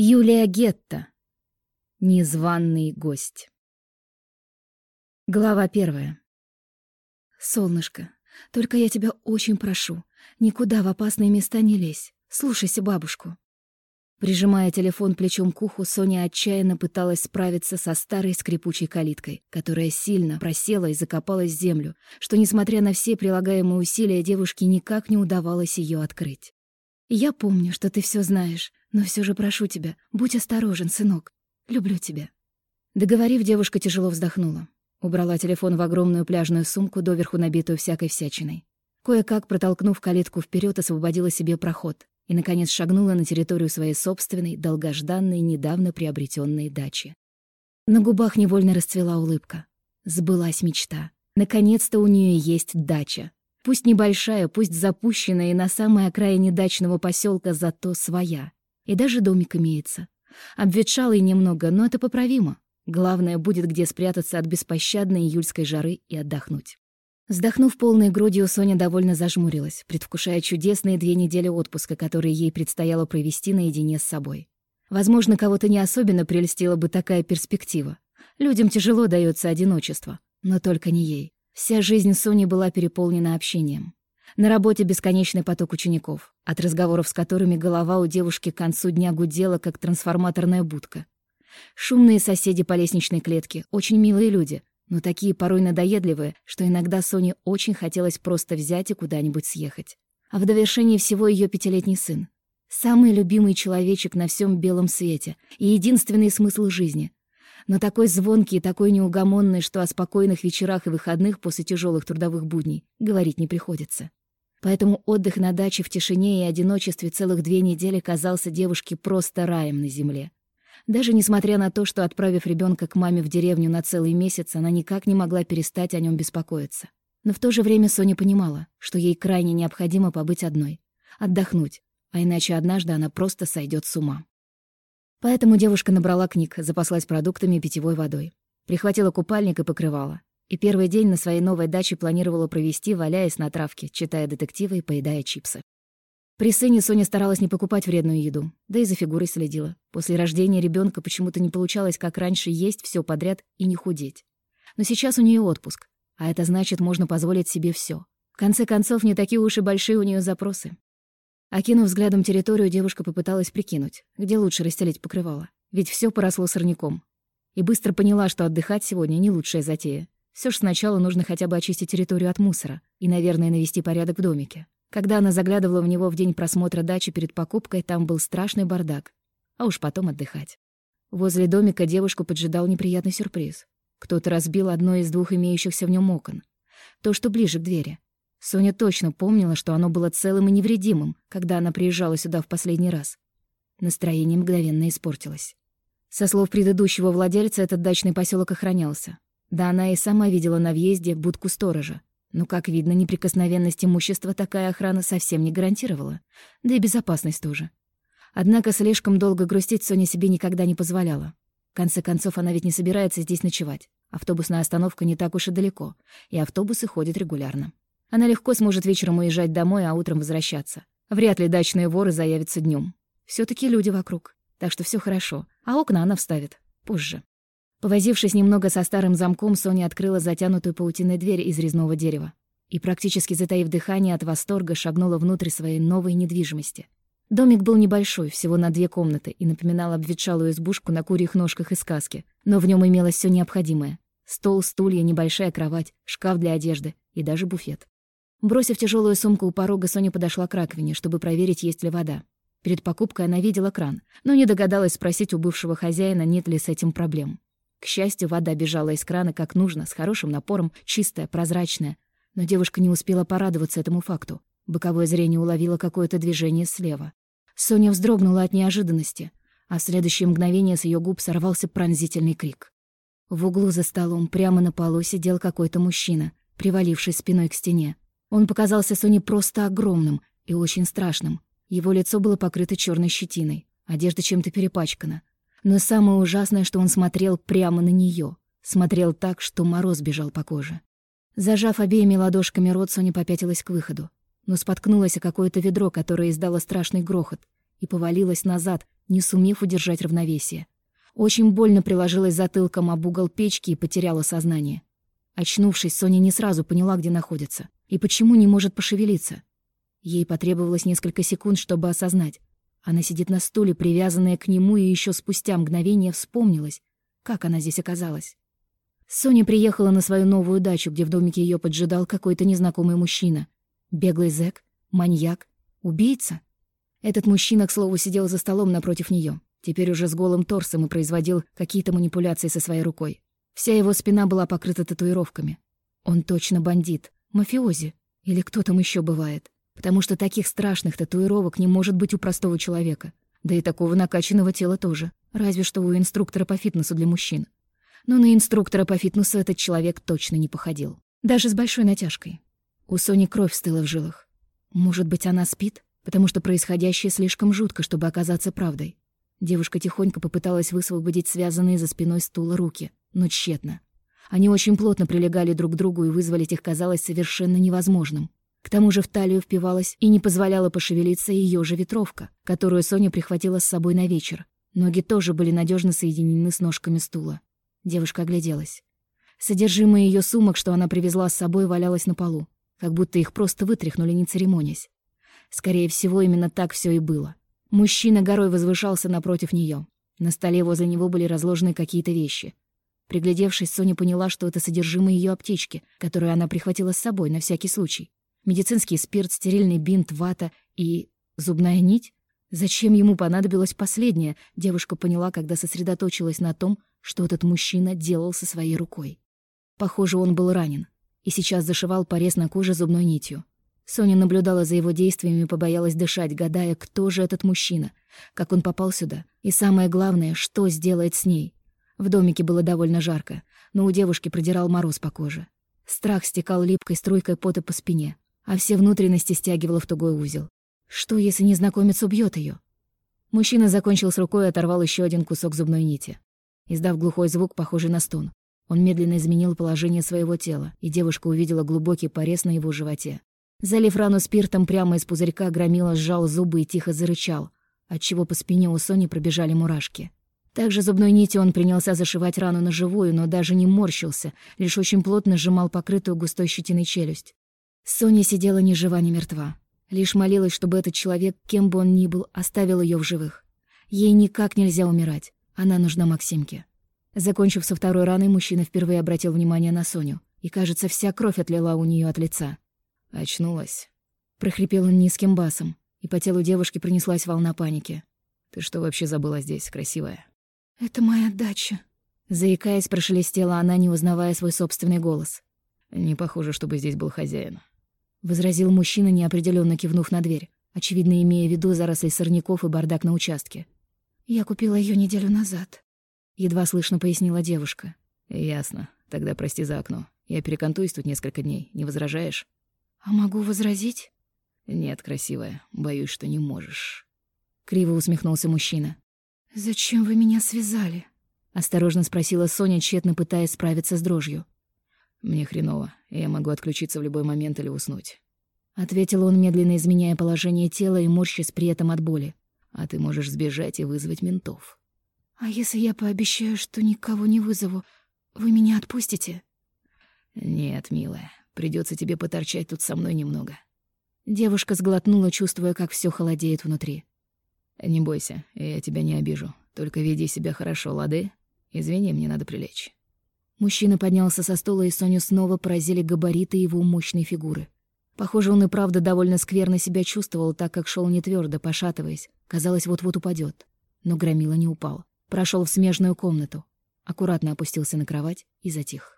Юлия Гетта. Незваный гость. Глава первая. «Солнышко, только я тебя очень прошу, никуда в опасные места не лезь. Слушайся бабушку». Прижимая телефон плечом к уху, Соня отчаянно пыталась справиться со старой скрипучей калиткой, которая сильно просела и закопалась в землю, что, несмотря на все прилагаемые усилия, девушке никак не удавалось ее открыть. «Я помню, что ты все знаешь, но все же прошу тебя, будь осторожен, сынок. Люблю тебя». Договорив, девушка тяжело вздохнула. Убрала телефон в огромную пляжную сумку, доверху набитую всякой всячиной. Кое-как, протолкнув калитку вперед, освободила себе проход и, наконец, шагнула на территорию своей собственной, долгожданной, недавно приобретенной дачи. На губах невольно расцвела улыбка. Сбылась мечта. Наконец-то у нее есть дача. Пусть небольшая, пусть запущенная и на самой окраине дачного поселка, зато своя. И даже домик имеется. Обветшалый немного, но это поправимо. Главное, будет где спрятаться от беспощадной июльской жары и отдохнуть. Вздохнув полной грудью, Соня довольно зажмурилась, предвкушая чудесные две недели отпуска, которые ей предстояло провести наедине с собой. Возможно, кого-то не особенно прельстила бы такая перспектива. Людям тяжело дается одиночество, но только не ей. Вся жизнь Сони была переполнена общением. На работе бесконечный поток учеников, от разговоров с которыми голова у девушки к концу дня гудела, как трансформаторная будка. Шумные соседи по лестничной клетке, очень милые люди, но такие порой надоедливые, что иногда Соне очень хотелось просто взять и куда-нибудь съехать. А в довершении всего ее пятилетний сын. Самый любимый человечек на всем белом свете и единственный смысл жизни. Но такой звонкий и такой неугомонный, что о спокойных вечерах и выходных после тяжелых трудовых будней говорить не приходится. Поэтому отдых на даче в тишине и одиночестве целых две недели казался девушке просто раем на земле. Даже несмотря на то, что, отправив ребенка к маме в деревню на целый месяц, она никак не могла перестать о нем беспокоиться. Но в то же время Соня понимала, что ей крайне необходимо побыть одной, отдохнуть, а иначе однажды она просто сойдет с ума. Поэтому девушка набрала книг, запаслась продуктами и питьевой водой. Прихватила купальник и покрывала. И первый день на своей новой даче планировала провести, валяясь на травке, читая детективы и поедая чипсы. При сыне Соня старалась не покупать вредную еду, да и за фигурой следила. После рождения ребенка почему-то не получалось, как раньше, есть все подряд и не худеть. Но сейчас у нее отпуск, а это значит, можно позволить себе все. В конце концов, не такие уж и большие у нее запросы. Окинув взглядом территорию, девушка попыталась прикинуть, где лучше расстелить покрывало. Ведь все поросло сорняком. И быстро поняла, что отдыхать сегодня не лучшая затея. Все ж сначала нужно хотя бы очистить территорию от мусора и, наверное, навести порядок в домике. Когда она заглядывала в него в день просмотра дачи перед покупкой, там был страшный бардак. А уж потом отдыхать. Возле домика девушку поджидал неприятный сюрприз. Кто-то разбил одно из двух имеющихся в нем окон. То, что ближе к двери. Соня точно помнила, что оно было целым и невредимым, когда она приезжала сюда в последний раз. Настроение мгновенно испортилось. Со слов предыдущего владельца, этот дачный поселок охранялся. Да она и сама видела на въезде будку сторожа. Но, как видно, неприкосновенность имущества такая охрана совсем не гарантировала. Да и безопасность тоже. Однако слишком долго грустить Соня себе никогда не позволяла. В конце концов, она ведь не собирается здесь ночевать. Автобусная остановка не так уж и далеко, и автобусы ходят регулярно. Она легко сможет вечером уезжать домой, а утром возвращаться. Вряд ли дачные воры заявятся днем. все таки люди вокруг, так что все хорошо. А окна она вставит. Позже. Повозившись немного со старым замком, Соня открыла затянутую паутиной дверь из резного дерева и, практически затаив дыхание от восторга, шагнула внутрь своей новой недвижимости. Домик был небольшой, всего на две комнаты, и напоминал обветшалую избушку на курьих ножках из сказки, но в нем имелось все необходимое. Стол, стулья, небольшая кровать, шкаф для одежды и даже буфет. Бросив тяжелую сумку у порога, Соня подошла к раковине, чтобы проверить, есть ли вода. Перед покупкой она видела кран, но не догадалась спросить у бывшего хозяина, нет ли с этим проблем. К счастью, вода бежала из крана как нужно, с хорошим напором, чистая, прозрачная. Но девушка не успела порадоваться этому факту. Боковое зрение уловило какое-то движение слева. Соня вздрогнула от неожиданности, а в следующее мгновение с ее губ сорвался пронзительный крик. В углу за столом прямо на полу сидел какой-то мужчина, привалившись спиной к стене. Он показался Соне просто огромным и очень страшным. Его лицо было покрыто черной щетиной, одежда чем-то перепачкана. Но самое ужасное, что он смотрел прямо на нее, Смотрел так, что мороз бежал по коже. Зажав обеими ладошками рот, Соня попятилась к выходу. Но споткнулась о какое-то ведро, которое издало страшный грохот, и повалилась назад, не сумев удержать равновесие. Очень больно приложилась затылком об угол печки и потеряла сознание. Очнувшись, Соня не сразу поняла, где находится и почему не может пошевелиться. Ей потребовалось несколько секунд, чтобы осознать. Она сидит на стуле, привязанная к нему, и еще спустя мгновение вспомнилась, как она здесь оказалась. Соня приехала на свою новую дачу, где в домике ее поджидал какой-то незнакомый мужчина. Беглый зэк, маньяк, убийца. Этот мужчина, к слову, сидел за столом напротив нее теперь уже с голым торсом и производил какие-то манипуляции со своей рукой. Вся его спина была покрыта татуировками. Он точно бандит, мафиози или кто там еще бывает. Потому что таких страшных татуировок не может быть у простого человека. Да и такого накачанного тела тоже. Разве что у инструктора по фитнесу для мужчин. Но на инструктора по фитнесу этот человек точно не походил. Даже с большой натяжкой. У Сони кровь стыла в жилах. Может быть, она спит? Потому что происходящее слишком жутко, чтобы оказаться правдой. Девушка тихонько попыталась высвободить связанные за спиной стула руки, но тщетно. Они очень плотно прилегали друг к другу, и вызволить их казалось совершенно невозможным. К тому же в талию впивалась и не позволяла пошевелиться ее же ветровка, которую Соня прихватила с собой на вечер. Ноги тоже были надежно соединены с ножками стула. Девушка огляделась. Содержимое ее сумок, что она привезла с собой, валялось на полу, как будто их просто вытряхнули, не церемонясь. Скорее всего, именно так все и было. Мужчина горой возвышался напротив нее. На столе возле него были разложены какие-то вещи. Приглядевшись, Соня поняла, что это содержимое ее аптечки, которую она прихватила с собой на всякий случай. Медицинский спирт, стерильный бинт, вата и... зубная нить? Зачем ему понадобилось последнее, девушка поняла, когда сосредоточилась на том, что этот мужчина делал со своей рукой. Похоже, он был ранен и сейчас зашивал порез на коже зубной нитью. Соня наблюдала за его действиями и побоялась дышать, гадая, кто же этот мужчина, как он попал сюда, и самое главное, что сделает с ней. В домике было довольно жарко, но у девушки продирал мороз по коже. Страх стекал липкой струйкой пота по спине, а все внутренности стягивало в тугой узел. Что, если незнакомец убьет ее? Мужчина закончил с рукой и оторвал еще один кусок зубной нити. Издав глухой звук, похожий на стон, он медленно изменил положение своего тела, и девушка увидела глубокий порез на его животе. Залив рану спиртом прямо из пузырька, громила сжал зубы и тихо зарычал, отчего по спине у Сони пробежали мурашки. Также зубной нитью он принялся зашивать рану на живую, но даже не морщился, лишь очень плотно сжимал покрытую густой щетиной челюсть. Соня сидела ни жива, ни мертва. Лишь молилась, чтобы этот человек, кем бы он ни был, оставил ее в живых. Ей никак нельзя умирать. Она нужна Максимке. Закончив со второй раной, мужчина впервые обратил внимание на Соню. И, кажется, вся кровь отлила у нее от лица. «Очнулась», — прохрипел он низким басом, и по телу девушки пронеслась волна паники. «Ты что вообще забыла здесь, красивая?» «Это моя дача», — заикаясь, прошелестела она, не узнавая свой собственный голос. «Не похоже, чтобы здесь был хозяин», — возразил мужчина, неопределенно кивнув на дверь, очевидно, имея в виду заросли сорняков и бардак на участке. «Я купила ее неделю назад», — едва слышно пояснила девушка. «Ясно. Тогда прости за окно. Я перекантуюсь тут несколько дней. Не возражаешь?» «А могу возразить?» «Нет, красивая, боюсь, что не можешь». Криво усмехнулся мужчина. «Зачем вы меня связали?» Осторожно спросила Соня, тщетно пытаясь справиться с дрожью. «Мне хреново, я могу отключиться в любой момент или уснуть». Ответил он, медленно изменяя положение тела и морщась при этом от боли. «А ты можешь сбежать и вызвать ментов». «А если я пообещаю, что никого не вызову, вы меня отпустите?» «Нет, милая, Придется тебе поторчать тут со мной немного». Девушка сглотнула, чувствуя, как все холодеет внутри. «Не бойся, я тебя не обижу. Только веди себя хорошо, лады? Извини, мне надо прилечь». Мужчина поднялся со стола, и Соню снова поразили габариты его мощной фигуры. Похоже, он и правда довольно скверно себя чувствовал, так как шел не твердо, пошатываясь. Казалось, вот-вот упадет. Но Громила не упал. Прошел в смежную комнату. Аккуратно опустился на кровать и затих.